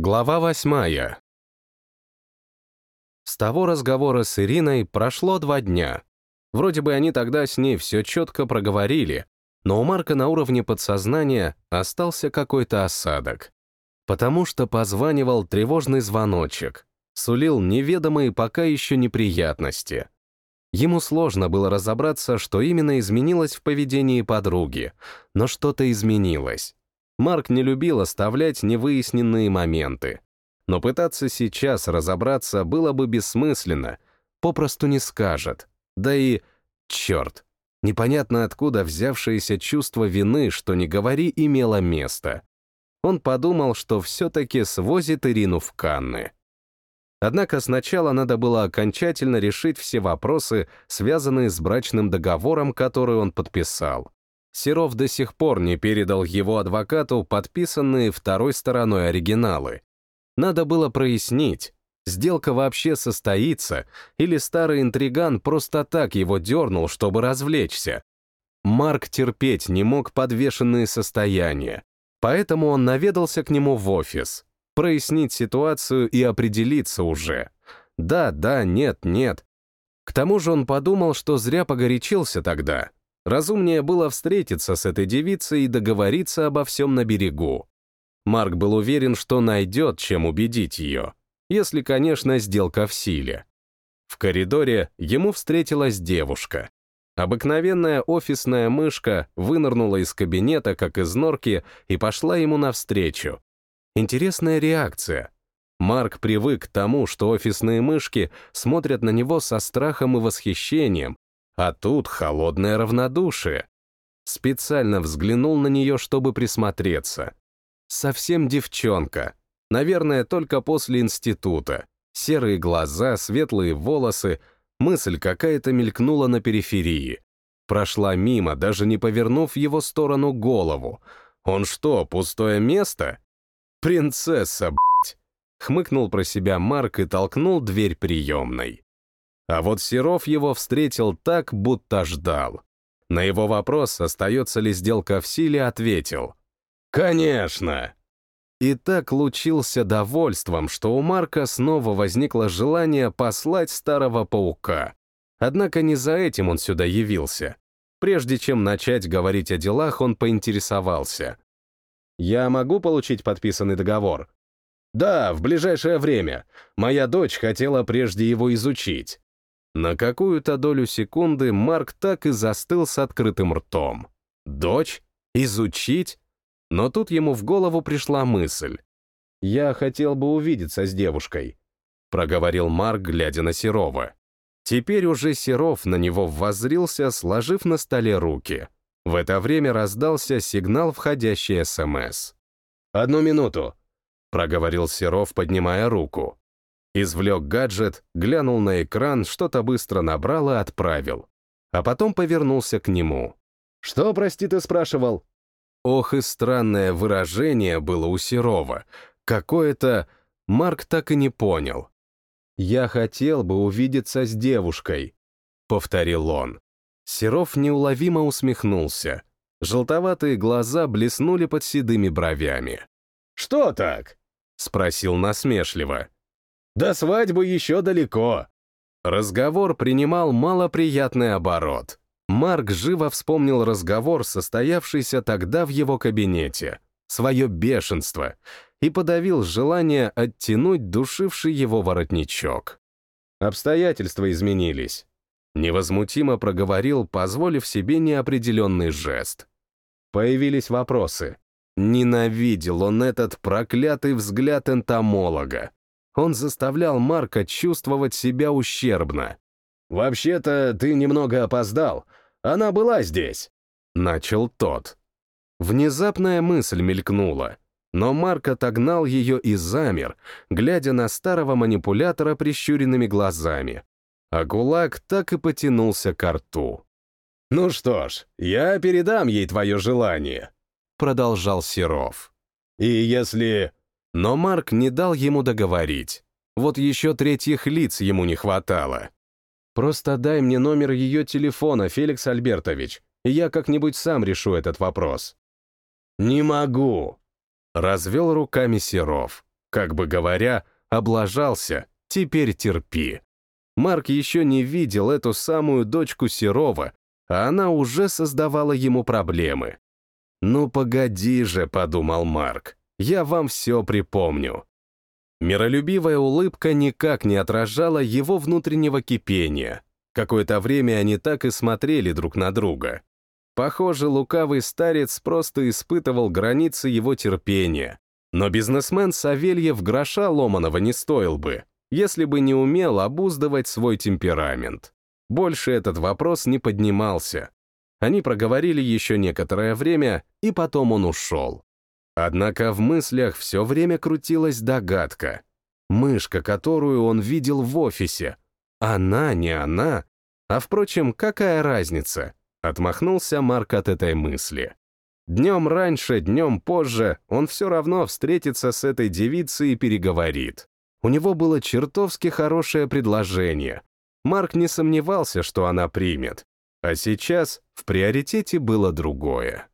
Глава восьмая. С того разговора с Ириной прошло два дня. Вроде бы они тогда с ней все четко проговорили, но у Марка на уровне подсознания остался какой-то осадок. Потому что позванивал тревожный звоночек, сулил неведомые пока еще неприятности. Ему сложно было разобраться, что именно изменилось в поведении подруги, но что-то изменилось. Марк не любил оставлять невыясненные моменты. Но пытаться сейчас разобраться было бы бессмысленно, попросту не скажет. Да и, черт, непонятно откуда взявшееся чувство вины, что не говори, имело место. Он подумал, что все-таки свозит Ирину в Канны. Однако сначала надо было окончательно решить все вопросы, связанные с брачным договором, который он подписал. Серов до сих пор не передал его адвокату подписанные второй стороной оригиналы. Надо было прояснить, сделка вообще состоится, или старый интриган просто так его дернул, чтобы развлечься. Марк терпеть не мог подвешенные состояния, поэтому он наведался к нему в офис, прояснить ситуацию и определиться уже. Да, да, нет, нет. К тому же он подумал, что зря погорячился тогда — Разумнее было встретиться с этой девицей и договориться обо всем на берегу. Марк был уверен, что найдет, чем убедить ее, если, конечно, сделка в силе. В коридоре ему встретилась девушка. Обыкновенная офисная мышка вынырнула из кабинета, как из норки, и пошла ему навстречу. Интересная реакция. Марк привык к тому, что офисные мышки смотрят на него со страхом и восхищением, а тут холодное равнодушие. Специально взглянул на нее, чтобы присмотреться. Совсем девчонка. Наверное, только после института. Серые глаза, светлые волосы. Мысль какая-то мелькнула на периферии. Прошла мимо, даже не повернув его сторону голову. Он что, пустое место? Принцесса, блядь! Хмыкнул про себя Марк и толкнул дверь приемной. А вот Серов его встретил так, будто ждал. На его вопрос, остается ли сделка в силе, ответил. «Конечно!» И так лучился довольством, что у Марка снова возникло желание послать старого паука. Однако не за этим он сюда явился. Прежде чем начать говорить о делах, он поинтересовался. «Я могу получить подписанный договор?» «Да, в ближайшее время. Моя дочь хотела прежде его изучить». На какую-то долю секунды Марк так и застыл с открытым ртом. Дочь? Изучить? Но тут ему в голову пришла мысль. «Я хотел бы увидеться с девушкой», — проговорил Марк, глядя на Серова. Теперь уже Серов на него воззрился, сложив на столе руки. В это время раздался сигнал входящий СМС. «Одну минуту», — проговорил Серов, поднимая руку. Извлек гаджет, глянул на экран, что-то быстро набрал и отправил. А потом повернулся к нему. «Что, прости, ты спрашивал?» Ох и странное выражение было у Серова. Какое-то... Марк так и не понял. «Я хотел бы увидеться с девушкой», — повторил он. Серов неуловимо усмехнулся. Желтоватые глаза блеснули под седыми бровями. «Что так?» — спросил насмешливо. До свадьбы еще далеко. Разговор принимал малоприятный оборот. Марк живо вспомнил разговор, состоявшийся тогда в его кабинете, свое бешенство, и подавил желание оттянуть душивший его воротничок. Обстоятельства изменились. Невозмутимо проговорил, позволив себе неопределенный жест. Появились вопросы. Ненавидел он этот проклятый взгляд энтомолога он заставлял Марка чувствовать себя ущербно. «Вообще-то ты немного опоздал. Она была здесь», — начал тот. Внезапная мысль мелькнула, но Марк отогнал ее и замер, глядя на старого манипулятора прищуренными глазами. А кулак так и потянулся к рту. «Ну что ж, я передам ей твое желание», — продолжал Серов. «И если но Марк не дал ему договорить. Вот еще третьих лиц ему не хватало. «Просто дай мне номер ее телефона, Феликс Альбертович, и я как-нибудь сам решу этот вопрос». «Не могу», — развел руками Серов. Как бы говоря, облажался, теперь терпи. Марк еще не видел эту самую дочку Серова, а она уже создавала ему проблемы. «Ну погоди же», — подумал Марк, — «я вам все припомню». Миролюбивая улыбка никак не отражала его внутреннего кипения. Какое-то время они так и смотрели друг на друга. Похоже, лукавый старец просто испытывал границы его терпения. Но бизнесмен Савельев гроша ломаного не стоил бы, если бы не умел обуздывать свой темперамент. Больше этот вопрос не поднимался. Они проговорили еще некоторое время, и потом он ушел. Однако в мыслях все время крутилась догадка. Мышка, которую он видел в офисе. Она, не она. А впрочем, какая разница? Отмахнулся Марк от этой мысли. Днем раньше, днем позже он все равно встретится с этой девицей и переговорит. У него было чертовски хорошее предложение. Марк не сомневался, что она примет. А сейчас в приоритете было другое.